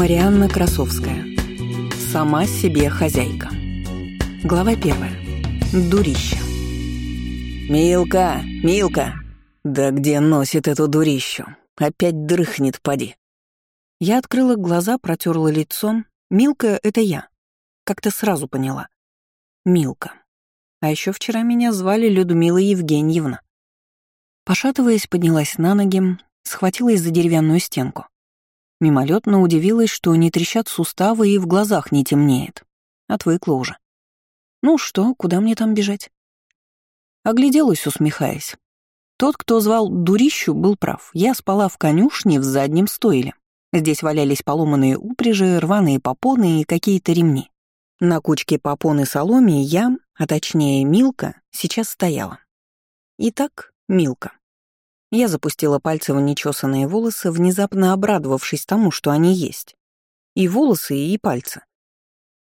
Марианна Красовская. Сама себе хозяйка. Глава первая. Дурище. «Милка! Милка! Да где носит эту дурищу? Опять дрыхнет, поди!» Я открыла глаза, протерла лицом. Милка — это я. Как-то сразу поняла. Милка. А еще вчера меня звали Людмила Евгеньевна. Пошатываясь, поднялась на ноги, схватилась за деревянную стенку. Мимолетно удивилась, что не трещат суставы и в глазах не темнеет. Отвыкла уже. Ну что, куда мне там бежать? Огляделась, усмехаясь. Тот, кто звал Дурищу, был прав. Я спала в конюшне в заднем стойле. Здесь валялись поломанные упряжи, рваные попоны и какие-то ремни. На кучке попон и я, а точнее Милка, сейчас стояла. Итак, Милка. Я запустила пальцы в нечесанные волосы, внезапно обрадовавшись тому, что они есть. И волосы, и пальцы.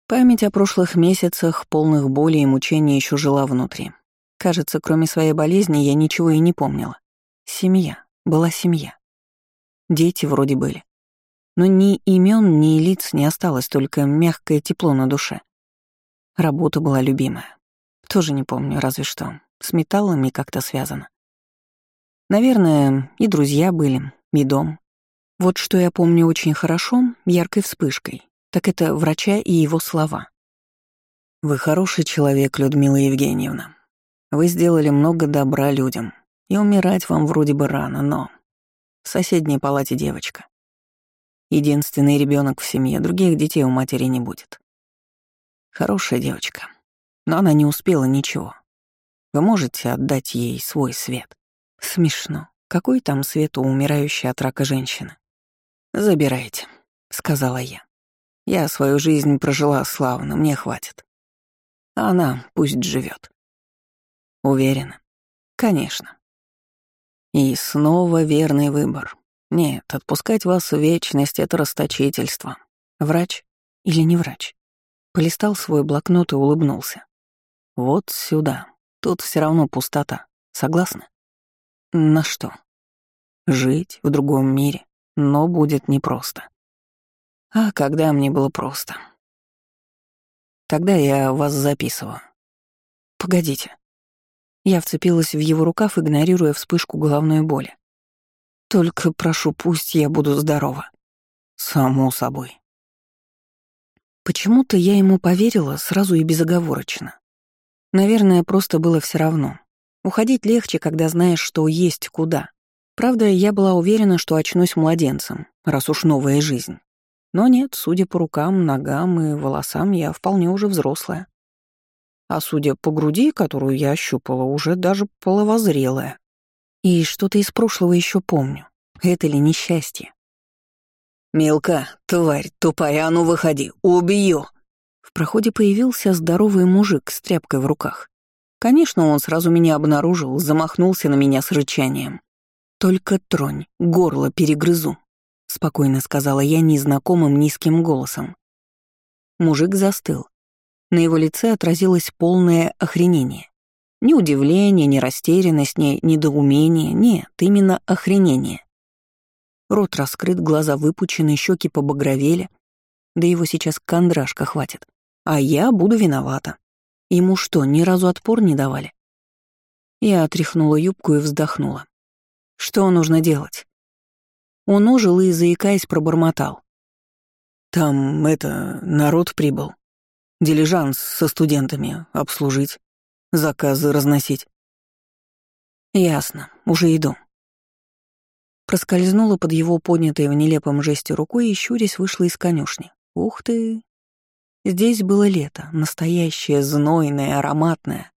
Память о прошлых месяцах, полных боли и мучений, еще жила внутри. Кажется, кроме своей болезни, я ничего и не помнила. Семья. Была семья. Дети вроде были. Но ни имен, ни лиц не осталось, только мягкое тепло на душе. Работа была любимая. Тоже не помню, разве что. С металлами как-то связано. Наверное, и друзья были, и дом. Вот что я помню очень хорошо, яркой вспышкой, так это врача и его слова. «Вы хороший человек, Людмила Евгеньевна. Вы сделали много добра людям, и умирать вам вроде бы рано, но... В соседней палате девочка. Единственный ребенок в семье, других детей у матери не будет. Хорошая девочка, но она не успела ничего. Вы можете отдать ей свой свет?» Смешно. Какой там свет у умирающей от рака женщины? «Забирайте», — сказала я. «Я свою жизнь прожила славно, мне хватит. А она пусть живет. Уверена? Конечно. И снова верный выбор. Нет, отпускать вас в вечность — это расточительство. Врач или не врач? Полистал свой блокнот и улыбнулся. Вот сюда. Тут все равно пустота. Согласны? На что? Жить в другом мире, но будет непросто. А когда мне было просто? Тогда я вас записываю. Погодите. Я вцепилась в его рукав, игнорируя вспышку головной боли. Только прошу, пусть я буду здорова. Само собой. Почему-то я ему поверила сразу и безоговорочно. Наверное, просто было все равно. Уходить легче, когда знаешь, что есть куда. Правда, я была уверена, что очнусь младенцем, раз уж новая жизнь. Но нет, судя по рукам, ногам и волосам, я вполне уже взрослая. А судя по груди, которую я ощупала, уже даже половозрелая. И что-то из прошлого еще помню. Это ли несчастье? «Мелка, тварь тупая, а ну выходи, убью!» В проходе появился здоровый мужик с тряпкой в руках. Конечно, он сразу меня обнаружил, замахнулся на меня с рычанием. «Только тронь, горло перегрызу», — спокойно сказала я незнакомым низким голосом. Мужик застыл. На его лице отразилось полное охренение. Ни удивление, ни растерянность, ни недоумение, нет, именно охренение. Рот раскрыт, глаза выпучены, щеки побагровели. Да его сейчас кондрашка хватит. А я буду виновата. Ему что, ни разу отпор не давали? Я отряхнула юбку и вздохнула. Что нужно делать? Он ожил и, заикаясь, пробормотал. «Там, это, народ прибыл. Дилижанс со студентами обслужить, заказы разносить». «Ясно, уже иду». Проскользнула под его поднятой в нелепом жесте рукой и, щурясь, вышла из конюшни. «Ух ты, Здесь было лето, настоящее, знойное, ароматное.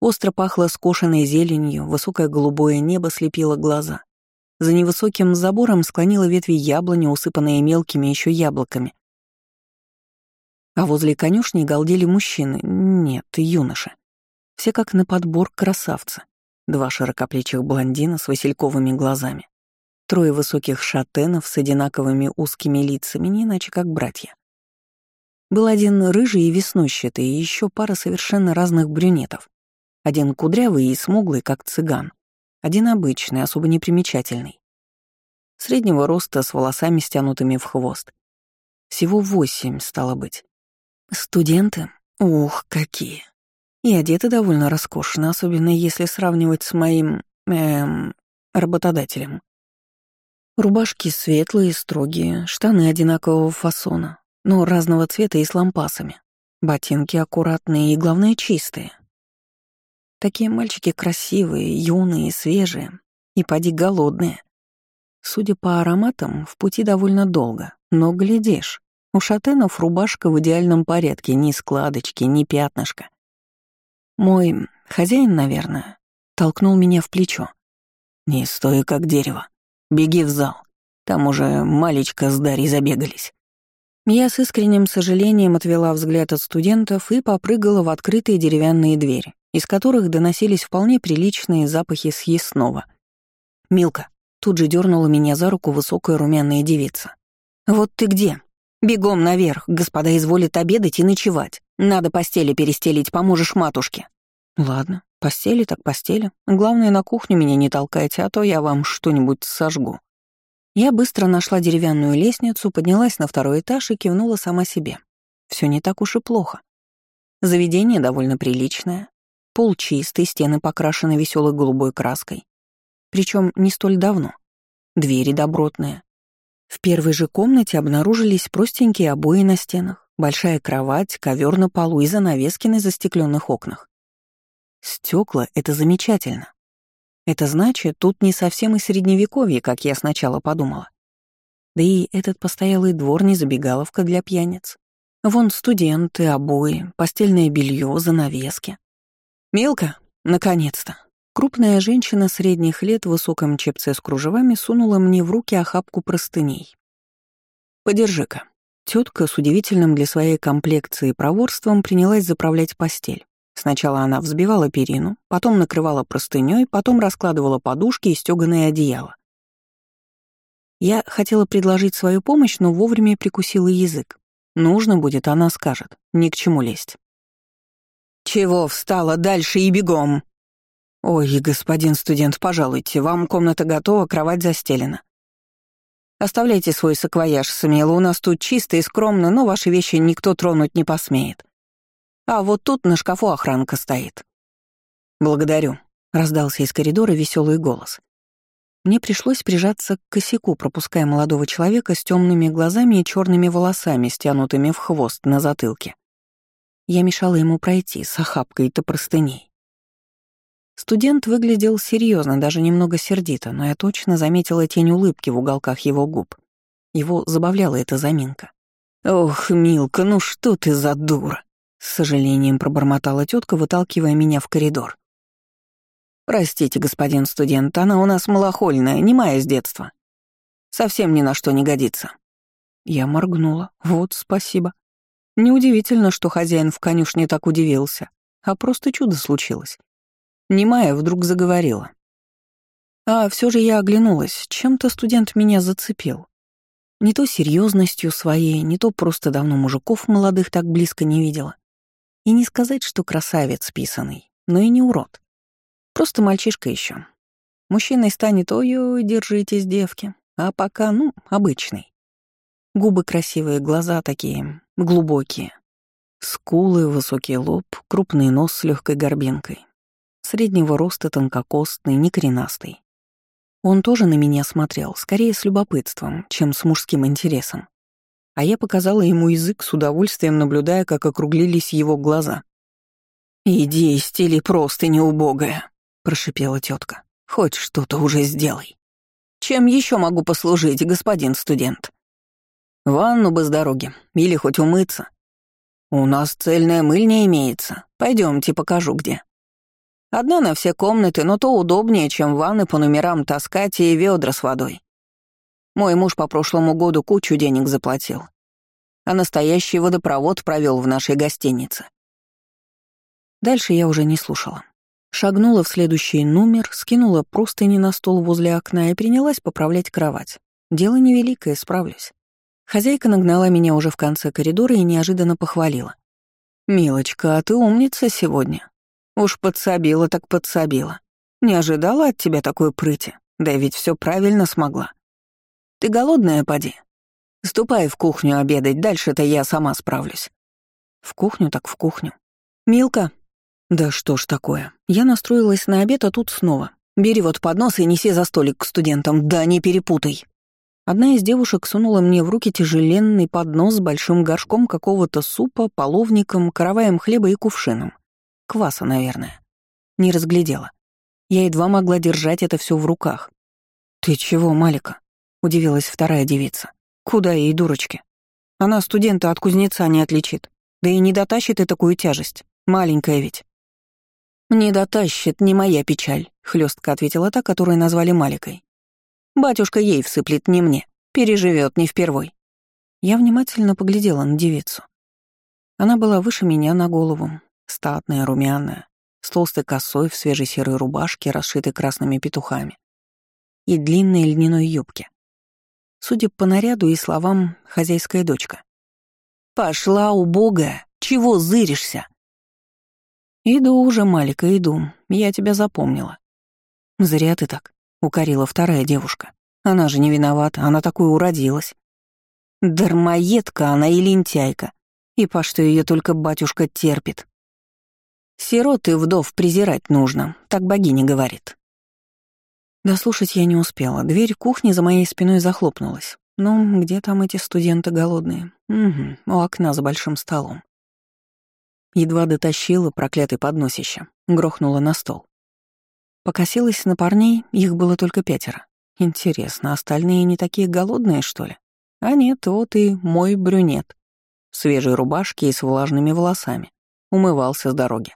Остро пахло скошенной зеленью, высокое голубое небо слепило глаза. За невысоким забором склонила ветви яблони, усыпанные мелкими еще яблоками. А возле конюшни галдели мужчины, нет, юноши. Все как на подбор красавца. Два широкоплечих блондина с васильковыми глазами. Трое высоких шатенов с одинаковыми узкими лицами, не иначе как братья. Был один рыжий и веснущатый, и еще пара совершенно разных брюнетов. Один кудрявый и смуглый, как цыган. Один обычный, особо непримечательный. Среднего роста, с волосами стянутыми в хвост, Всего восемь, стало быть. Студенты? Ух, какие. И одеты довольно роскошно, особенно если сравнивать с моим... эм... работодателем. Рубашки светлые, строгие, штаны одинакового фасона, но разного цвета и с лампасами. Ботинки аккуратные и, главное, чистые. Такие мальчики красивые, юные, свежие и поди голодные. Судя по ароматам, в пути довольно долго, но глядишь, у шатенов рубашка в идеальном порядке, ни складочки, ни пятнышка. Мой хозяин, наверное, толкнул меня в плечо. «Не стой, как дерево. Беги в зал. Там уже малечка с Дарьей забегались». Я с искренним сожалением отвела взгляд от студентов и попрыгала в открытые деревянные двери, из которых доносились вполне приличные запахи съестного. «Милка», тут же дернула меня за руку высокая румяная девица. «Вот ты где? Бегом наверх, господа изволят обедать и ночевать. Надо постели перестелить, поможешь матушке». «Ладно, постели так постели. Главное, на кухню меня не толкайте, а то я вам что-нибудь сожгу». Я быстро нашла деревянную лестницу, поднялась на второй этаж и кивнула сама себе. Все не так уж и плохо. Заведение довольно приличное. Пол чистый, стены покрашены веселой голубой краской. Причем не столь давно. Двери добротные. В первой же комнате обнаружились простенькие обои на стенах, большая кровать, ковер на полу и занавески на застекленных окнах. Стекла — это замечательно. Это значит, тут не совсем и средневековье, как я сначала подумала. Да и этот постоялый двор не забегаловка для пьяниц. Вон студенты, обои, постельное белье, занавески. «Милка, наконец-то!» Крупная женщина средних лет в высоком чепце с кружевами сунула мне в руки охапку простыней. «Подержи-ка». Тетка с удивительным для своей комплекции проворством принялась заправлять постель. Сначала она взбивала перину, потом накрывала простыней, потом раскладывала подушки и стёганое одеяло. Я хотела предложить свою помощь, но вовремя прикусила язык. Нужно будет, она скажет. Ни к чему лезть. «Чего встала дальше и бегом?» «Ой, господин студент, пожалуйте, вам комната готова, кровать застелена. Оставляйте свой саквояж, смело, у нас тут чисто и скромно, но ваши вещи никто тронуть не посмеет. А вот тут на шкафу охранка стоит. Благодарю, раздался из коридора веселый голос. Мне пришлось прижаться к косяку, пропуская молодого человека с темными глазами и черными волосами, стянутыми в хвост на затылке. Я мешала ему пройти с охапкой-то простыней. Студент выглядел серьезно, даже немного сердито, но я точно заметила тень улыбки в уголках его губ. Его забавляла эта заминка. «Ох, Милка, ну что ты за дура!» С сожалением пробормотала тетка, выталкивая меня в коридор. «Простите, господин студент, она у нас малохольная, немая с детства. Совсем ни на что не годится». Я моргнула. Вот, спасибо. Неудивительно, что хозяин в конюшне так удивился, а просто чудо случилось. Немая вдруг заговорила. А все же я оглянулась, чем-то студент меня зацепил. Не то серьезностью своей, не то просто давно мужиков молодых так близко не видела. И не сказать, что красавец писанный, но и не урод. Просто мальчишка еще. Мужчиной станет, ой-ой, держитесь, девки. А пока, ну, обычный. Губы красивые, глаза такие, глубокие. Скулы, высокий лоб, крупный нос с легкой горбинкой. Среднего роста, тонкокостный, не коренастый. Он тоже на меня смотрел, скорее с любопытством, чем с мужским интересом а я показала ему язык с удовольствием, наблюдая, как округлились его глаза. «Иди, стили просто неубогая», — прошипела тетка. «Хоть что-то уже сделай. Чем еще могу послужить, господин студент?» «Ванну бы с дороги, или хоть умыться. У нас цельная мыльня имеется. Пойдемте покажу, где». Одна на все комнаты, но то удобнее, чем ванны по номерам таскать и ведра с водой. Мой муж по прошлому году кучу денег заплатил, а настоящий водопровод провел в нашей гостинице. Дальше я уже не слушала. Шагнула в следующий номер, скинула простыни на стол возле окна и принялась поправлять кровать. Дело невеликое, справлюсь. Хозяйка нагнала меня уже в конце коридора и неожиданно похвалила. «Милочка, а ты умница сегодня. Уж подсобила так подсобила. Не ожидала от тебя такой прыти, да ведь все правильно смогла. Ты голодная, поди?» Ступай в кухню обедать, дальше-то я сама справлюсь». В кухню так в кухню. «Милка!» «Да что ж такое? Я настроилась на обед, а тут снова. Бери вот поднос и неси за столик к студентам, да не перепутай». Одна из девушек сунула мне в руки тяжеленный поднос с большим горшком какого-то супа, половником, караваем хлеба и кувшином. Кваса, наверное. Не разглядела. Я едва могла держать это все в руках. «Ты чего, Малика?» — удивилась вторая девица. «Куда ей, дурочки? Она студента от кузнеца не отличит. Да и не дотащит и такую тяжесть. Маленькая ведь». «Не дотащит, не моя печаль», — хлестко ответила та, которую назвали Маликой. «Батюшка ей всыплет, не мне. Переживет не впервой». Я внимательно поглядела на девицу. Она была выше меня на голову, статная, румяная, с толстой косой в свежей серой рубашке, расшитой красными петухами, и длинной льняной юбке. Судя по наряду и словам, хозяйская дочка. «Пошла, убогая! Чего зыришься?» «Иду уже, Малика, иду. Я тебя запомнила». «Зря ты так», — укорила вторая девушка. «Она же не виновата, она такой уродилась». «Дармоедка она и лентяйка. И по что ее только батюшка терпит. Сирот и вдов презирать нужно, так богиня говорит». Дослушать я не успела. Дверь кухни за моей спиной захлопнулась. Ну, где там эти студенты голодные? Угу, у окна за большим столом. Едва дотащила проклятый подносище, грохнула на стол. Покосилась на парней, их было только пятеро. Интересно, остальные не такие голодные, что ли? А нет, вот и мой брюнет. В свежей рубашке и с влажными волосами. Умывался с дороги.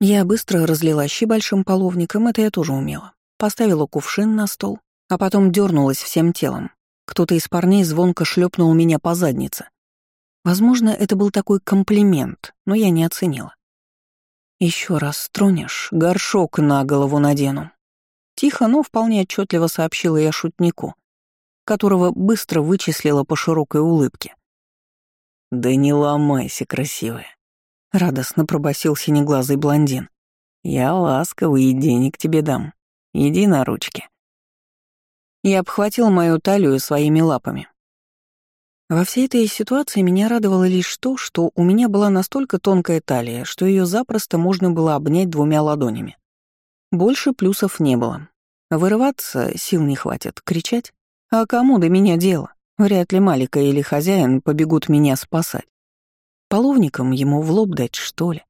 Я быстро разлила щи большим половником, это я тоже умела. Поставила кувшин на стол, а потом дернулась всем телом. Кто-то из парней звонко шлепнул меня по заднице. Возможно, это был такой комплимент, но я не оценила. Еще раз тронешь, горшок на голову надену. Тихо, но вполне отчетливо сообщила я шутнику, которого быстро вычислила по широкой улыбке. «Да не ломайся, красивая», — радостно пробасил синеглазый блондин. «Я ласковый и денег тебе дам. Иди на ручки». Я обхватил мою талию своими лапами, во всей этой ситуации меня радовало лишь то, что у меня была настолько тонкая талия, что ее запросто можно было обнять двумя ладонями. Больше плюсов не было. Вырываться сил не хватит, кричать. А кому до меня дело? Вряд ли Малика или хозяин побегут меня спасать. Половником ему в лоб дать, что ли?